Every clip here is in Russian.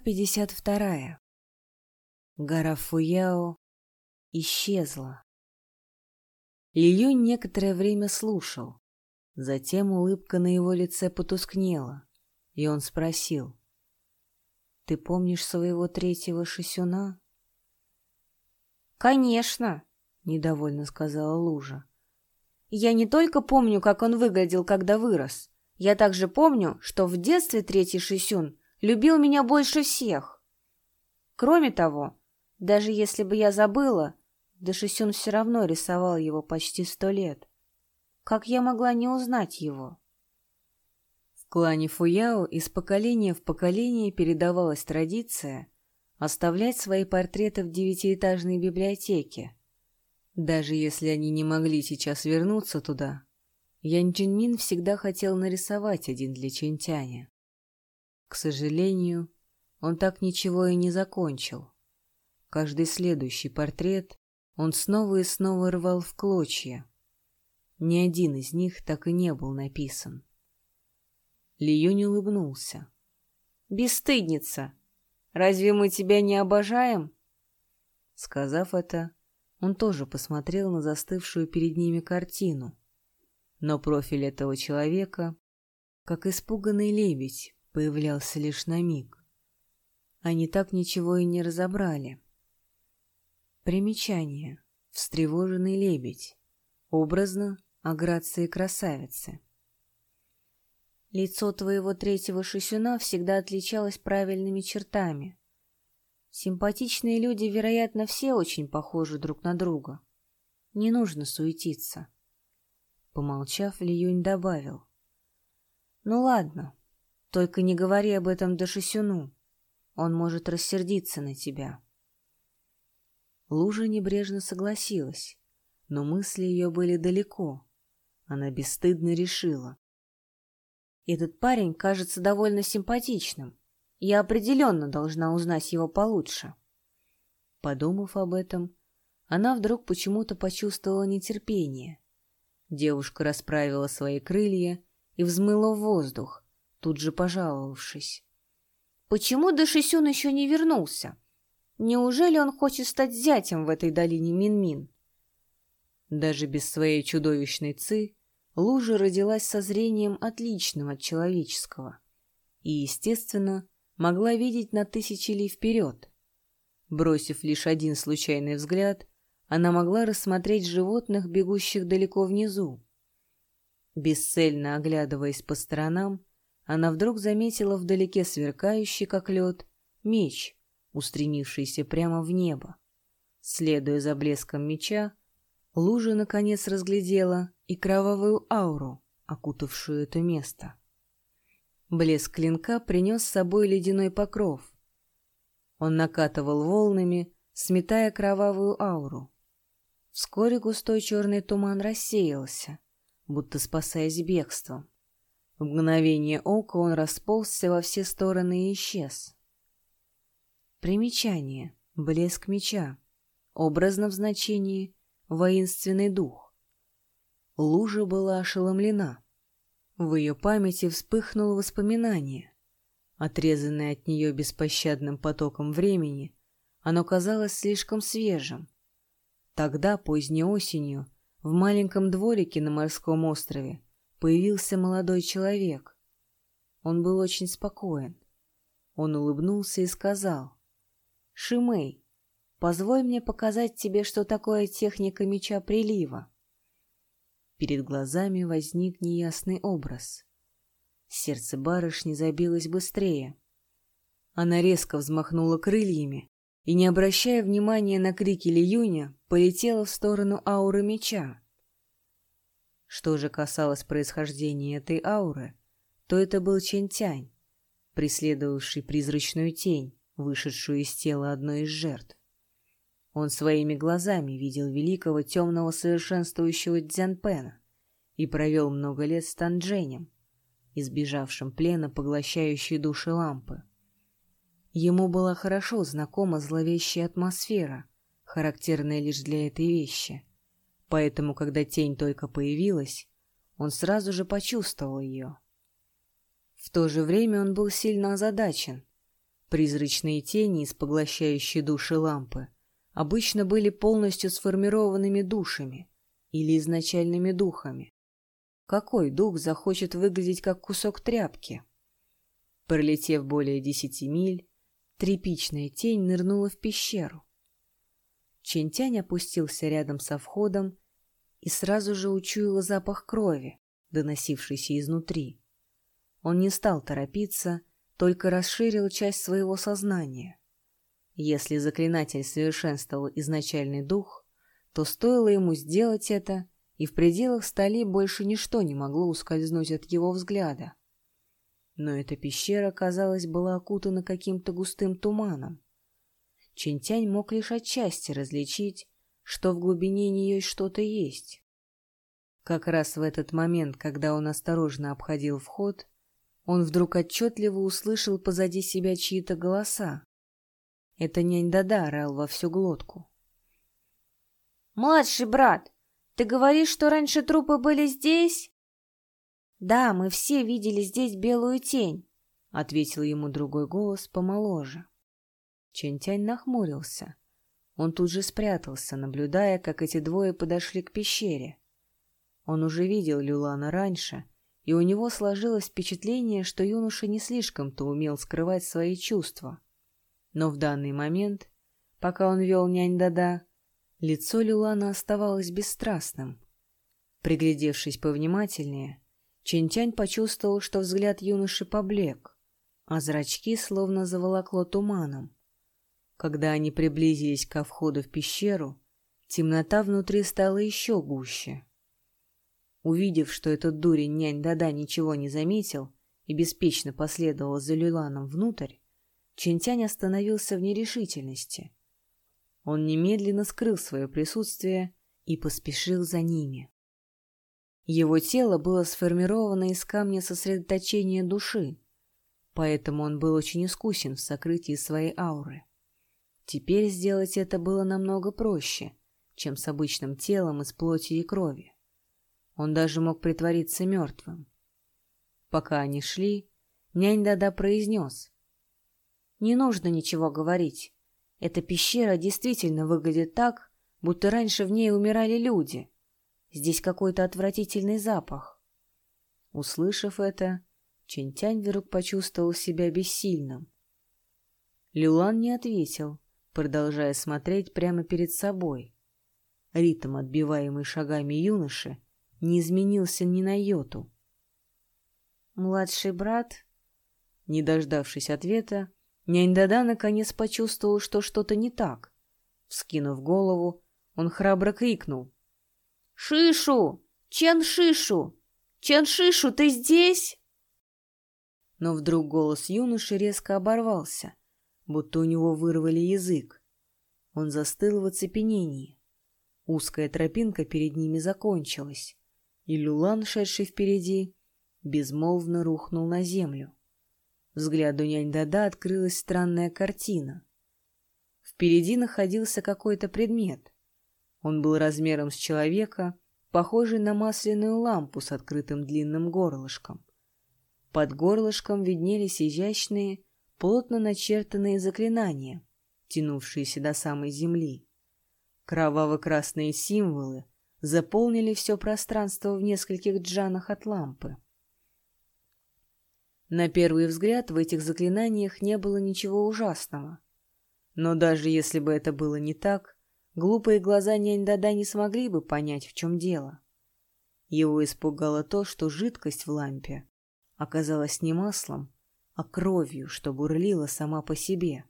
пятьдесят вторая. Гора Фуяо исчезла. Лиюнь некоторое время слушал. Затем улыбка на его лице потускнела, и он спросил. «Ты помнишь своего третьего шисюна?» «Конечно!» — недовольно сказала Лужа. «Я не только помню, как он выглядел, когда вырос. Я также помню, что в детстве третий шисюн любил меня больше всех. Кроме того, даже если бы я забыла, Дашисюн все равно рисовал его почти сто лет. Как я могла не узнать его? В клане Фуяо из поколения в поколение передавалась традиция оставлять свои портреты в девятиэтажной библиотеке. Даже если они не могли сейчас вернуться туда, Ян Джинмин всегда хотел нарисовать один для Чентяня. К сожалению, он так ничего и не закончил. Каждый следующий портрет он снова и снова рвал в клочья. Ни один из них так и не был написан. Лиюнь улыбнулся. «Бесстыдница! Разве мы тебя не обожаем?» Сказав это, он тоже посмотрел на застывшую перед ними картину. Но профиль этого человека, как испуганный лебедь, появлялся лишь на миг. Они так ничего и не разобрали. Примечание. Встревоженный лебедь. Образно о грации красавицы. Лицо твоего третьего шисюна всегда отличалось правильными чертами. Симпатичные люди, вероятно, все очень похожи друг на друга. Не нужно суетиться. Помолчав, Лиюнь добавил. Ну ладно, только не говори об этом Дашисюну. Он может рассердиться на тебя. Лужа небрежно согласилась, но мысли ее были далеко. Она бесстыдно решила. Этот парень кажется довольно симпатичным. Я определенно должна узнать его получше. Подумав об этом, она вдруг почему-то почувствовала нетерпение. Девушка расправила свои крылья и взмыла в воздух, тут же пожаловавшись. «Почему Дашисюн еще не вернулся? Неужели он хочет стать зятем в этой долине Минмин? -Мин? Даже без своей чудовищной ци Лужа родилась со зрением отличным от человеческого и, естественно, могла видеть на тысячи ли вперед. Бросив лишь один случайный взгляд, она могла рассмотреть животных, бегущих далеко внизу. Бесцельно оглядываясь по сторонам, она вдруг заметила вдалеке сверкающий, как лед, меч — устремившийся прямо в небо. Следуя за блеском меча, Лужа наконец разглядела и кровавую ауру, окутавшую это место. Блеск клинка принес с собой ледяной покров. Он накатывал волнами, сметая кровавую ауру. Вскоре густой черный туман рассеялся, будто спасаясь бегством. В мгновение ока он расползся во все стороны и исчез. Примечание. Блеск меча. Образно в значении «воинственный дух». Лужа была ошеломлена. В ее памяти вспыхнуло воспоминание. Отрезанное от нее беспощадным потоком времени, оно казалось слишком свежим. Тогда, поздней осенью, в маленьком дворике на морском острове появился молодой человек. Он был очень спокоен. Он улыбнулся и сказал — Шимей, позволь мне показать тебе, что такое техника меча прилива. Перед глазами возник неясный образ. Сердце барышни забилось быстрее. Она резко взмахнула крыльями и, не обращая внимания на крики Лиюня, полетела в сторону ауры меча. Что же касалось происхождения этой ауры, то это был Чентянь, преследовавший призрачную тень, вышедшую из тела одной из жертв. Он своими глазами видел великого темного совершенствующего Дзянпена и провел много лет с Тандженем, избежавшим плена поглощающей души лампы. Ему была хорошо знакома зловещая атмосфера, характерная лишь для этой вещи. Поэтому, когда тень только появилась, он сразу же почувствовал ее. В то же время он был сильно озадачен — Призрачные тени из поглощающей души лампы обычно были полностью сформированными душами или изначальными духами. Какой дух захочет выглядеть как кусок тряпки? Пролетев более десяти миль, тряпичная тень нырнула в пещеру. Чентянь опустился рядом со входом и сразу же учуял запах крови, доносившийся изнутри. Он не стал торопиться, только расширил часть своего сознания. Если заклинатель совершенствовал изначальный дух, то стоило ему сделать это, и в пределах стали больше ничто не могло ускользнуть от его взгляда. Но эта пещера, казалось, была окутана каким-то густым туманом. Чинтянь мог лишь отчасти различить, что в глубине нее что-то есть. Как раз в этот момент, когда он осторожно обходил вход, он вдруг отчетливо услышал позади себя чьи-то голоса. Это нянь Дада орал во всю глотку. «Младший брат, ты говоришь, что раньше трупы были здесь?» «Да, мы все видели здесь белую тень», — ответил ему другой голос помоложе. Чентянь нахмурился. Он тут же спрятался, наблюдая, как эти двое подошли к пещере. Он уже видел Люлана раньше, и у него сложилось впечатление, что юноша не слишком-то умел скрывать свои чувства. Но в данный момент, пока он вел нянь Дада, лицо Люлана оставалось бесстрастным. Приглядевшись повнимательнее, Чентянь почувствовал, что взгляд юноши поблек, а зрачки словно заволокло туманом. Когда они приблизились ко входу в пещеру, темнота внутри стала еще гуще. Увидев, что этот дурень нянь Дада ничего не заметил и беспечно последовал за Люланом внутрь, Чентянь остановился в нерешительности. Он немедленно скрыл свое присутствие и поспешил за ними. Его тело было сформировано из камня сосредоточения души, поэтому он был очень искусен в сокрытии своей ауры. Теперь сделать это было намного проще, чем с обычным телом из плоти и крови. Он даже мог притвориться мертвым. Пока они шли, нянь Дада произнес. «Не нужно ничего говорить. Эта пещера действительно выглядит так, будто раньше в ней умирали люди. Здесь какой-то отвратительный запах». Услышав это, Чентянь вдруг почувствовал себя бессильным. Люлан не ответил, продолжая смотреть прямо перед собой. Ритм, отбиваемый шагами юноши, не изменился ни на йоту. «Младший брат?» Не дождавшись ответа, Нянь-Дада наконец почувствовал, что что-то не так. Вскинув голову, он храбро крикнул. «Шишу! Чен Шишу! Чен Шишу, ты здесь?» Но вдруг голос юноши резко оборвался будто у него вырвали язык. Он застыл в оцепенении. Узкая тропинка перед ними закончилась, и Люлан, шедший впереди, безмолвно рухнул на землю. Взгляду нянь-дада открылась странная картина. Впереди находился какой-то предмет. Он был размером с человека, похожий на масляную лампу с открытым длинным горлышком. Под горлышком виднелись изящные, плотно начертанные заклинания, тянувшиеся до самой земли. Кроваво-красные символы заполнили все пространство в нескольких джанах от лампы. На первый взгляд в этих заклинаниях не было ничего ужасного. Но даже если бы это было не так, глупые глаза нянь-дада не смогли бы понять, в чем дело. Его испугало то, что жидкость в лампе оказалась не маслом, а кровью, что бурлила сама по себе.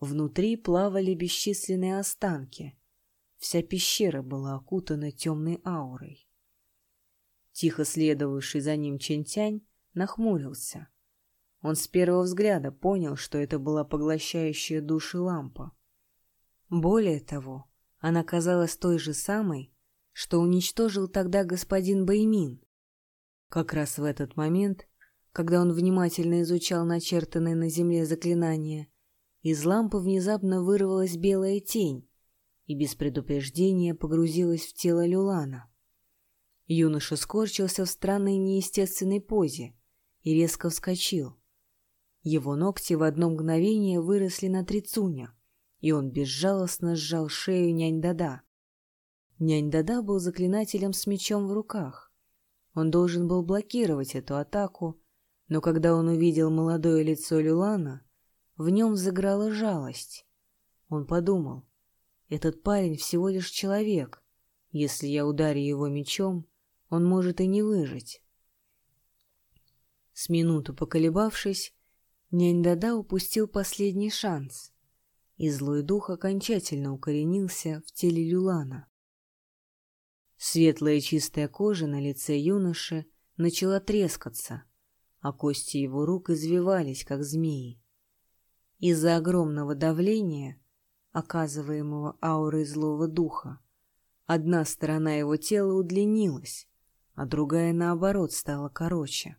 Внутри плавали бесчисленные останки. Вся пещера была окутана темной аурой. Тихо следовавший за ним Чентянь нахмурился. Он с первого взгляда понял, что это была поглощающая души лампа. Более того, она казалась той же самой, что уничтожил тогда господин Баймин. Как раз в этот момент когда он внимательно изучал начертанные на земле заклинания, из лампы внезапно вырвалась белая тень и без предупреждения погрузилась в тело Люлана. Юноша скорчился в странной неестественной позе и резко вскочил. Его ногти в одно мгновение выросли на трицуня, и он безжалостно сжал шею нянь-дада. Нянь-дада был заклинателем с мечом в руках. Он должен был блокировать эту атаку, но когда он увидел молодое лицо Люлана, в нем заграла жалость. Он подумал, этот парень всего лишь человек. Если я ударю его мечом, он может и не выжить. С минуту поколебавшись, Нянь-Дада упустил последний шанс, и злой дух окончательно укоренился в теле Люлана. Светлая чистая кожа на лице юноши начала трескаться, а кости его рук извивались, как змеи. Из-за огромного давления, оказываемого аурой злого духа, одна сторона его тела удлинилась, а другая, наоборот, стала короче.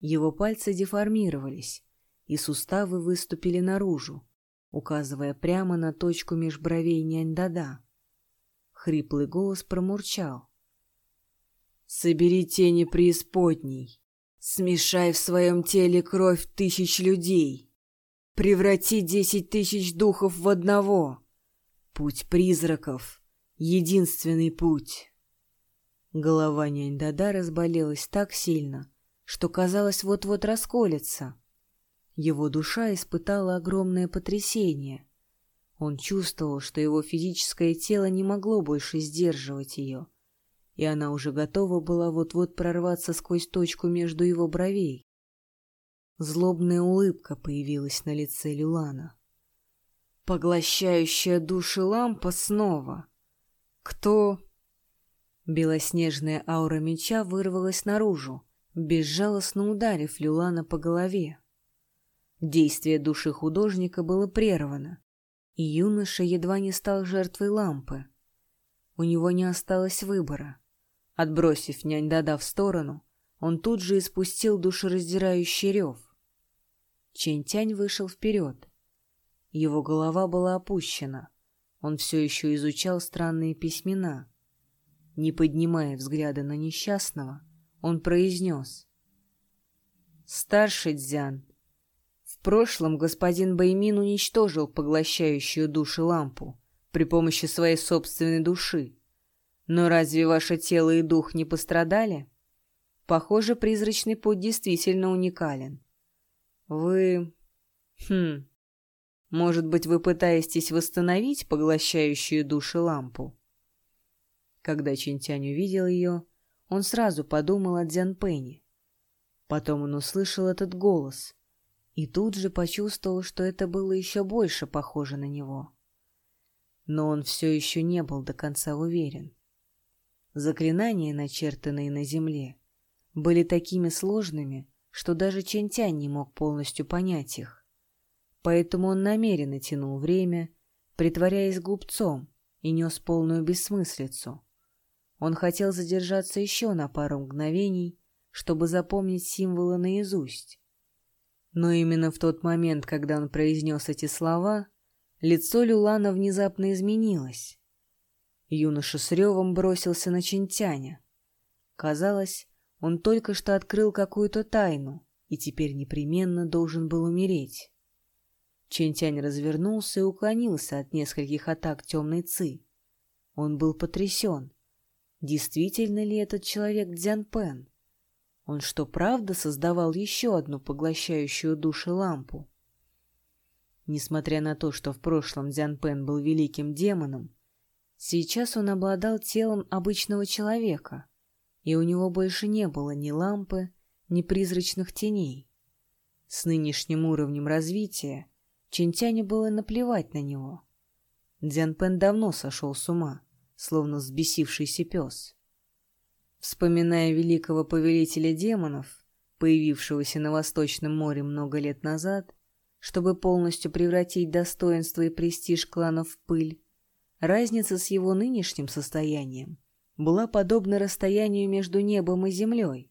Его пальцы деформировались, и суставы выступили наружу, указывая прямо на точку меж бровей нянь-дада. Хриплый голос промурчал. «Собери тени преисподней, смешай в своем теле кровь тысяч людей, преврати десять тысяч духов в одного. Путь призраков — единственный путь». Голова нянь-дада разболелась так сильно, что, казалось, вот-вот расколется. Его душа испытала огромное потрясение. Он чувствовал, что его физическое тело не могло больше сдерживать ее, и она уже готова была вот-вот прорваться сквозь точку между его бровей. Злобная улыбка появилась на лице Люлана. «Поглощающая души лампа снова! Кто...» Белоснежная аура меча вырвалась наружу, безжалостно ударив Люлана по голове. Действие души художника было прервано, и юноша едва не стал жертвой лампы. У него не осталось выбора. Отбросив нянь Дада в сторону, он тут же испустил душераздирающий рев. Чень-тянь вышел вперед. Его голова была опущена. Он все еще изучал странные письмена. Не поднимая взгляда на несчастного, он произнес. «Старший Дзян, в прошлом господин Баймин уничтожил поглощающую души лампу при помощи своей собственной души. Но разве ваше тело и дух не пострадали? Похоже, призрачный путь действительно уникален. Вы... Хм... Может быть, вы пытаетесь восстановить поглощающую души лампу?» Когда Чинтянь увидел ее, он сразу подумал о Дзянпэне. Потом он услышал этот голос и тут же почувствовал, что это было еще больше похоже на него. Но он все еще не был до конца уверен. Заклинания, начертанные на земле, были такими сложными, что даже Чентянь не мог полностью понять их. Поэтому он намеренно тянул время, притворяясь глупцом, и нес полную бессмыслицу. Он хотел задержаться еще на пару мгновений, чтобы запомнить символы наизусть. Но именно в тот момент, когда он произнес эти слова, лицо Люлана внезапно изменилось. Юноша с ревом бросился на Чинтяня. Казалось, он только что открыл какую-то тайну и теперь непременно должен был умереть. Чинтянь развернулся и уклонился от нескольких атак темной ци. Он был потрясен. Действительно ли этот человек Дзян Пен? Он что, правда создавал еще одну поглощающую души лампу? Несмотря на то, что в прошлом Дзян Пен был великим демоном, сейчас он обладал телом обычного человека, и у него больше не было ни лампы, ни призрачных теней. С нынешним уровнем развития Чинтяне было наплевать на него. Дзян Пен давно сошел с ума словно взбесившийся пес. Вспоминая великого повелителя демонов, появившегося на Восточном море много лет назад, чтобы полностью превратить достоинство и престиж кланов в пыль, разница с его нынешним состоянием была подобна расстоянию между небом и землей.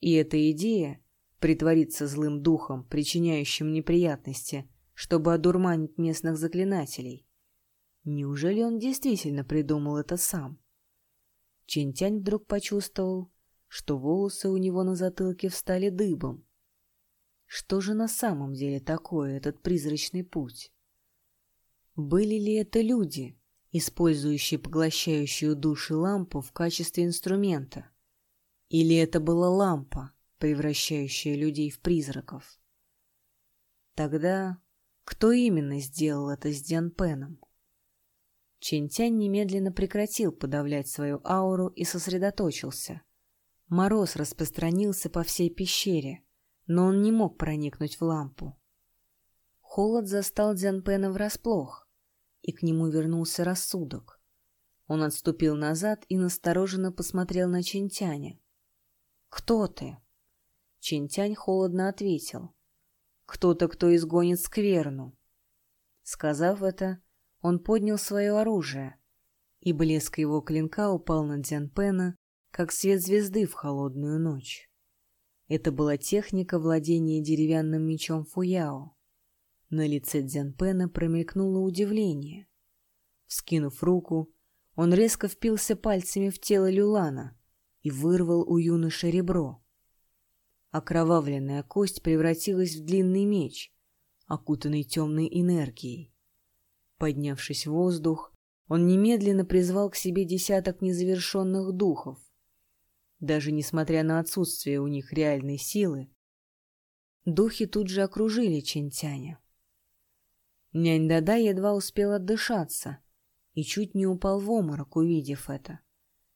И эта идея — притвориться злым духом, причиняющим неприятности, чтобы одурманить местных заклинателей, Неужели он действительно придумал это сам? Чинтянь вдруг почувствовал, что волосы у него на затылке встали дыбом. Что же на самом деле такое этот призрачный путь? Были ли это люди, использующие поглощающую души лампу в качестве инструмента? Или это была лампа, превращающая людей в призраков? Тогда кто именно сделал это с Дянпеном? Чентянь немедленно прекратил подавлять свою ауру и сосредоточился. Мороз распространился по всей пещере, но он не мог проникнуть в лампу. Холод застал Дзянпена врасплох, и к нему вернулся рассудок. Он отступил назад и настороженно посмотрел на Чинтяня. «Кто ты?» Чинтянь холодно ответил. «Кто-то, кто изгонит скверну». Сказав это, он поднял свое оружие, и блеск его клинка упал на Дзянпена, как свет звезды в холодную ночь. Это была техника владения деревянным мечом Фуяо. На лице Дзянпена промелькнуло удивление. Вскинув руку, он резко впился пальцами в тело Люлана и вырвал у юноши ребро. Окровавленная кость превратилась в длинный меч, окутанный темной энергией. Поднявшись в воздух, он немедленно призвал к себе десяток незавершенных духов. Даже несмотря на отсутствие у них реальной силы, духи тут же окружили Чентяня. Нянь Дада едва успел отдышаться и чуть не упал в оморок, увидев это.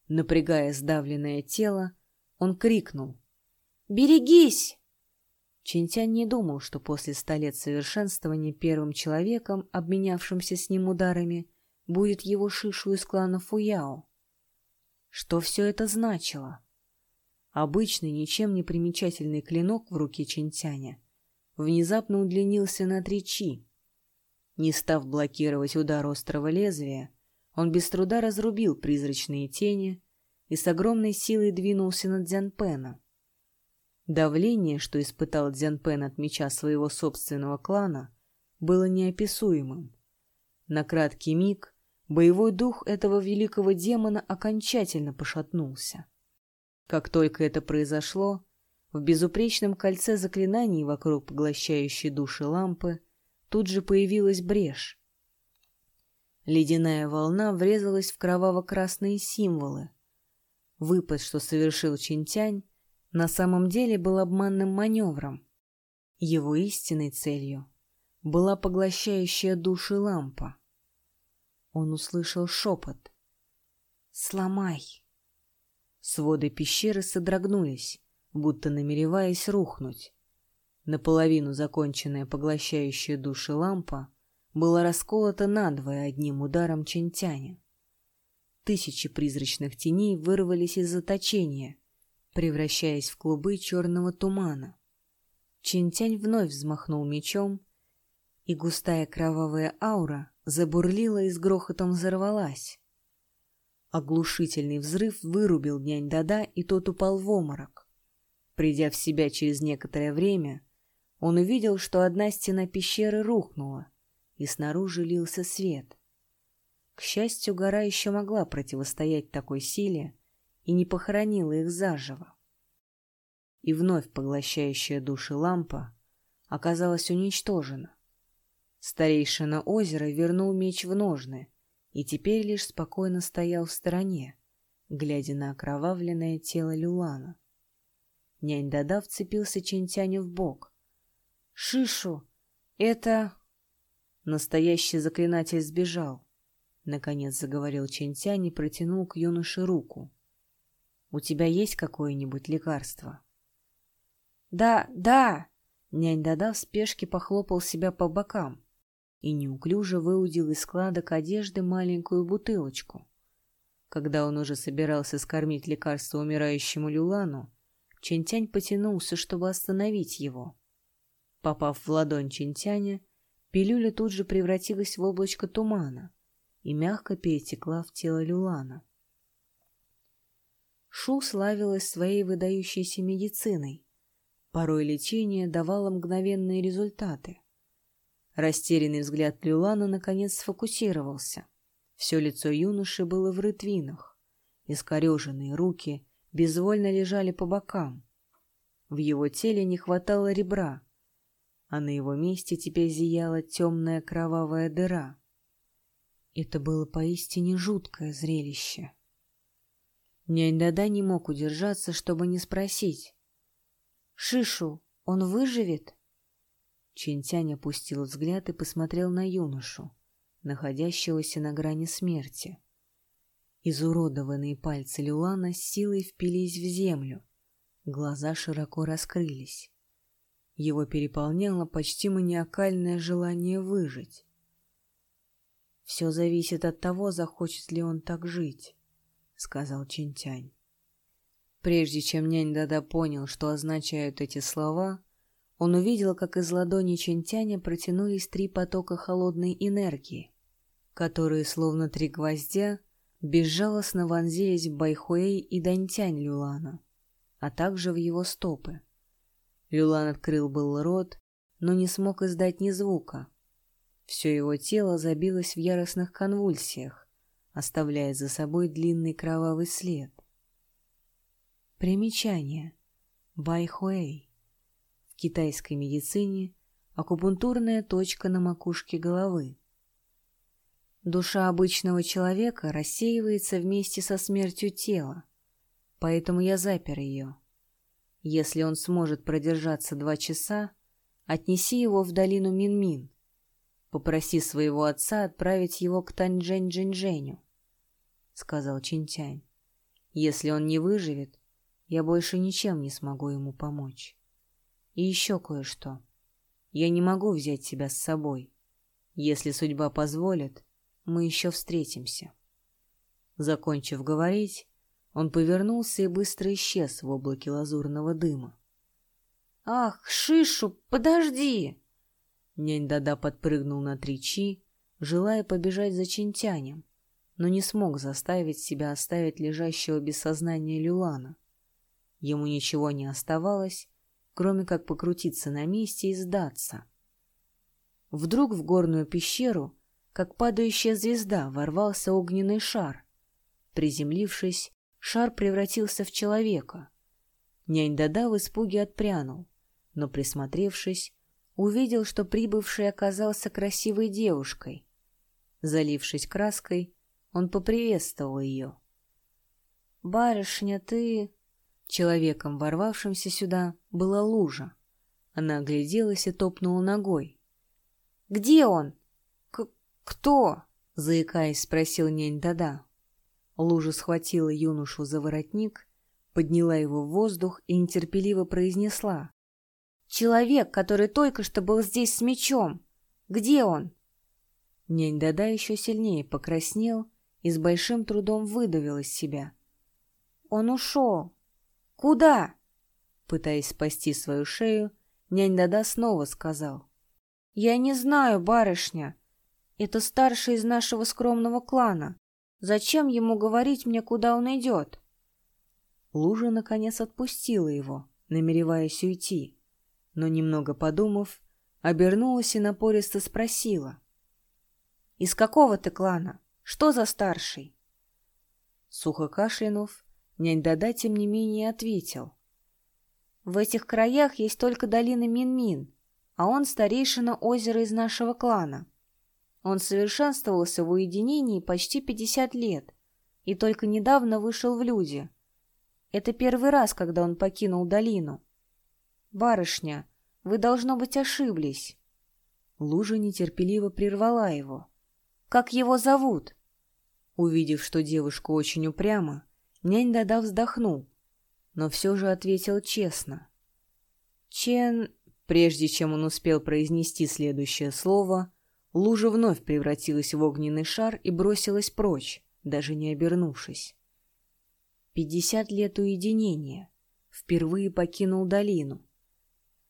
Напрягая сдавленное тело, он крикнул «Берегись!» Чинтянь не думал, что после ста лет совершенствования первым человеком, обменявшимся с ним ударами, будет его Шишу из клана Фуяо. Что все это значило? Обычный, ничем не примечательный клинок в руке Чинтяня внезапно удлинился на три чи. Не став блокировать удар острого лезвия, он без труда разрубил призрачные тени и с огромной силой двинулся на Дзянпена. Давление, что испытал Дзянпен от меча своего собственного клана, было неописуемым. На краткий миг боевой дух этого великого демона окончательно пошатнулся. Как только это произошло, в безупречном кольце заклинаний вокруг поглощающей души лампы тут же появилась брешь. Ледяная волна врезалась в кроваво-красные символы. Выпад, что совершил Чинтянь, на самом деле был обманным маневром. Его истинной целью была поглощающая души лампа. Он услышал шепот. «Сломай!» Своды пещеры содрогнулись, будто намереваясь рухнуть. Наполовину законченная поглощающая души лампа была расколота надвое одним ударом Чентяня. Тысячи призрачных теней вырвались из заточения, превращаясь в клубы черного тумана. Чинтянь вновь взмахнул мечом, и густая кровавая аура забурлила и с грохотом взорвалась. Оглушительный взрыв вырубил нянь Дада, и тот упал в оморок. Придя в себя через некоторое время, он увидел, что одна стена пещеры рухнула, и снаружи лился свет. К счастью, гора еще могла противостоять такой силе, и не похоронила их заживо. И вновь поглощающая души лампа оказалась уничтожена. Старейшина озера вернул меч в ножны и теперь лишь спокойно стоял в стороне, глядя на окровавленное тело Люлана. Нянь Дада вцепился Чентяню в бок. «Шишу! Это...» Настоящий заклинатель сбежал. Наконец заговорил Чентянь и протянул к юноше руку. У тебя есть какое-нибудь лекарство? Да, да. Нянь Дада в спешке похлопал себя по бокам и неуклюже выудил из складок одежды маленькую бутылочку. Когда он уже собирался скормить лекарство умирающему Люлану, Чентянь потянулся, чтобы остановить его. Попав в ладонь Чентяня, пилюля тут же превратилась в облачко тумана и мягко перетекла в тело Люлана. Шу славилась своей выдающейся медициной. Порой лечение давало мгновенные результаты. Растерянный взгляд Люлана наконец сфокусировался. Все лицо юноши было в рытвинах. Искореженные руки безвольно лежали по бокам. В его теле не хватало ребра, а на его месте теперь зияла темная кровавая дыра. Это было поистине жуткое зрелище. Нянь-Дада не мог удержаться, чтобы не спросить. «Шишу, он выживет?» Чинтянь опустил взгляд и посмотрел на юношу, находящегося на грани смерти. Изуродованные пальцы Люлана с силой впились в землю. Глаза широко раскрылись. Его переполняло почти маниакальное желание выжить. «Все зависит от того, захочет ли он так жить», — сказал Чинтянь. Прежде чем нянь Дада понял, что означают эти слова, он увидел, как из ладони Чинтяня протянулись три потока холодной энергии, которые, словно три гвоздя, безжалостно вонзились в Байхуэй и Даньтянь Люлана, а также в его стопы. Люлан открыл был рот, но не смог издать ни звука. Все его тело забилось в яростных конвульсиях, оставляя за собой длинный кровавый след. Примечание. Байхуэй. В китайской медицине акупунктурная точка на макушке головы. Душа обычного человека рассеивается вместе со смертью тела, поэтому я запер ее. Если он сможет продержаться два часа, отнеси его в долину Минмин. -Мин. Попроси своего отца отправить его к Таньчжэнь-Джиньчжэню, — сказал Чинтянь. Если он не выживет, я больше ничем не смогу ему помочь. И еще кое-что. Я не могу взять тебя с собой. Если судьба позволит, мы еще встретимся. Закончив говорить, он повернулся и быстро исчез в облаке лазурного дыма. «Ах, Шишу, подожди!» Нянь-Дада подпрыгнул на три чи, желая побежать за Чинтянем, но не смог заставить себя оставить лежащего без сознания Люлана. Ему ничего не оставалось, кроме как покрутиться на месте и сдаться. Вдруг в горную пещеру как падающая звезда, ворвался огненный шар. Приземлившись, шар превратился в человека. Нянь-Дада в испуге отпрянул, но, присмотревшись, увидел, что прибывший оказался красивой девушкой. Залившись краской, он поприветствовал ее. «Барышня, ты...» Человеком, ворвавшимся сюда, была лужа. Она огляделась и топнула ногой. «Где он?» «Кто?» — заикаясь, спросил нянь-дада. Лужа схватила юношу за воротник, подняла его в воздух и нетерпеливо произнесла. «Человек, который только что был здесь с мечом! Где он?» Нянь-дада еще сильнее покраснел и с большим трудом выдавил из себя. «Он ушел! Куда?» Пытаясь спасти свою шею, нянь-дада снова сказал. «Я не знаю, барышня. Это старший из нашего скромного клана. Зачем ему говорить мне, куда он идет? Лужа, наконец, отпустила его, намереваясь уйти. Но, немного подумав, обернулась и напористо спросила. «Из какого ты клана? Что за старший?» Сухо кашлянув, нянь Дада, тем не менее, ответил. «В этих краях есть только долина Минмин, а он старейшина озера из нашего клана. Он совершенствовался в уединении почти 50 лет и только недавно вышел в люди. Это первый раз, когда он покинул долину. «Барышня, вы, должно быть, ошиблись». Лужа нетерпеливо прервала его. «Как его зовут?» Увидев, что девушка очень упряма, нянь Дада вздохнул, но все же ответил честно. Чен, прежде чем он успел произнести следующее слово, Лужа вновь превратилась в огненный шар и бросилась прочь, даже не обернувшись. Пятьдесят лет уединения. Впервые покинул долину.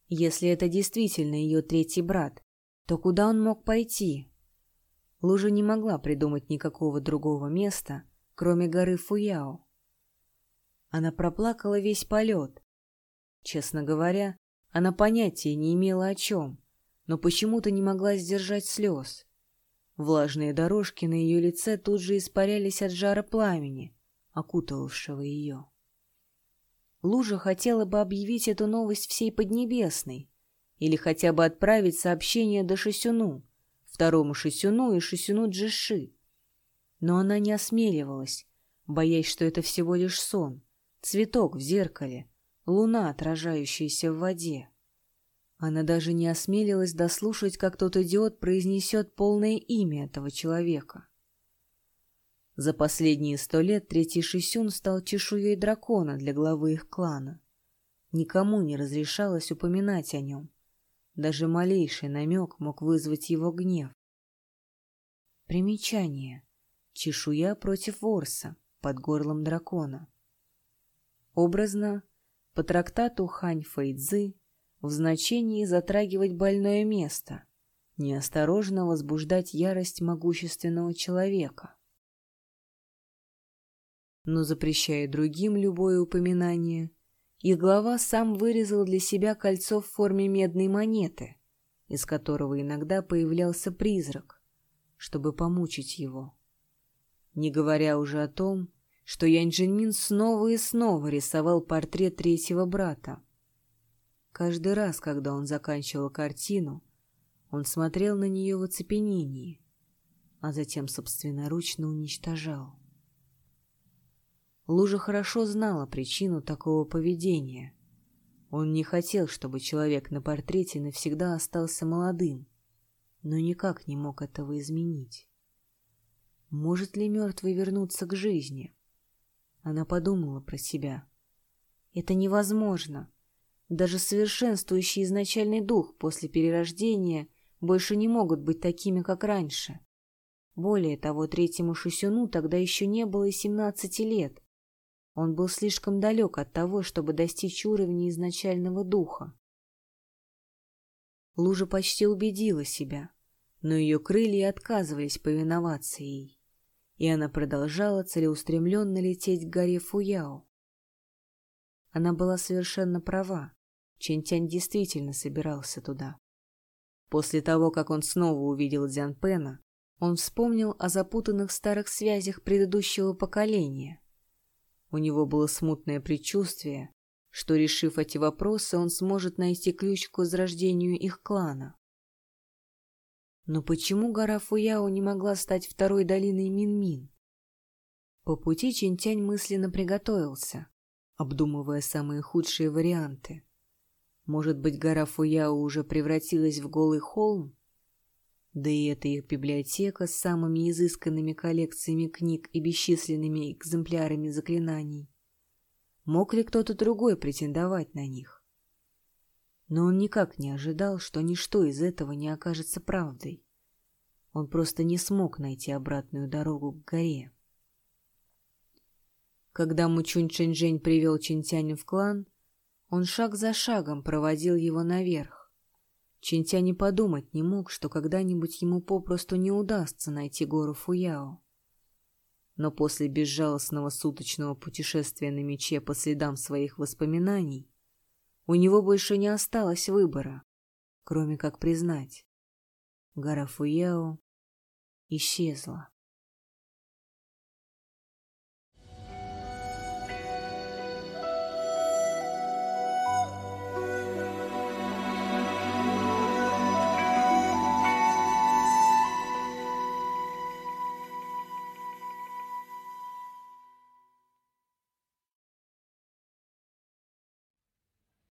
Если это действительно ее третий брат, то куда он мог пойти? Лужа не могла придумать никакого другого места, кроме горы Фуяо. Она проплакала весь полет. Честно говоря, она понятия не имела о чем но почему-то не могла сдержать слез. Влажные дорожки на ее лице тут же испарялись от жара пламени, окутывавшего ее. Лужа хотела бы объявить эту новость всей Поднебесной или хотя бы отправить сообщение до Шисюну, второму Шисюну и Шисюну Джиши. Но она не осмеливалась, боясь, что это всего лишь сон, цветок в зеркале, луна, отражающаяся в воде. Она даже не осмелилась дослушать, как тот идиот произнесет полное имя этого человека. За последние сто лет третий Шисюн стал чешуей дракона для главы их клана. Никому не разрешалось упоминать о нем. Даже малейший намек мог вызвать его гнев. Примечание. Чешуя против ворса под горлом дракона. Образно, по трактату Хань Фэйцзы в значении затрагивать больное место, неосторожно возбуждать ярость могущественного человека. Но запрещая другим любое упоминание, их глава сам вырезал для себя кольцо в форме медной монеты, из которого иногда появлялся призрак, чтобы помучить его. Не говоря уже о том, что Янь Джинмин снова и снова рисовал портрет третьего брата, Каждый раз, когда он заканчивал картину, он смотрел на нее в оцепенении, а затем собственноручно уничтожал. Лужа хорошо знала причину такого поведения. Он не хотел, чтобы человек на портрете навсегда остался молодым, но никак не мог этого изменить. Может ли мертвый вернуться к жизни? Она подумала про себя. Это невозможно. Даже совершенствующий изначальный дух после перерождения больше не могут быть такими, как раньше. Более того, третьему Шусюну тогда еще не было и семнадцати лет. Он был слишком далек от того, чтобы достичь уровня изначального духа. Лужа почти убедила себя, но ее крылья отказывались повиноваться ей, и она продолжала целеустремленно лететь к горе Фуяо. Она была совершенно права. Чентянь действительно собирался туда. После того, как он снова увидел Дзянпена, он вспомнил о запутанных старых связях предыдущего поколения. У него было смутное предчувствие, что, решив эти вопросы, он сможет найти ключ к возрождению их клана. Но почему гора Фуяо не могла стать второй долиной Минмин? По пути Чинтянь мысленно приготовился, обдумывая самые худшие варианты. Может быть, гора Фуяо уже превратилась в голый холм? Да и эта их библиотека с самыми изысканными коллекциями книг и бесчисленными экземплярами заклинаний. Мог ли кто-то другой претендовать на них? Но он никак не ожидал, что ничто из этого не окажется правдой. Он просто не смог найти обратную дорогу к горе. Когда Мучунь Чэньчжэнь привел Чинтяня в клан, он шаг за шагом проводил его наверх. Чинтя не подумать не мог, что когда-нибудь ему попросту не удастся найти гору Фуяо. Но после безжалостного суточного путешествия на мече по следам своих воспоминаний у него больше не осталось выбора, кроме как признать. Гора Фуяо исчезла.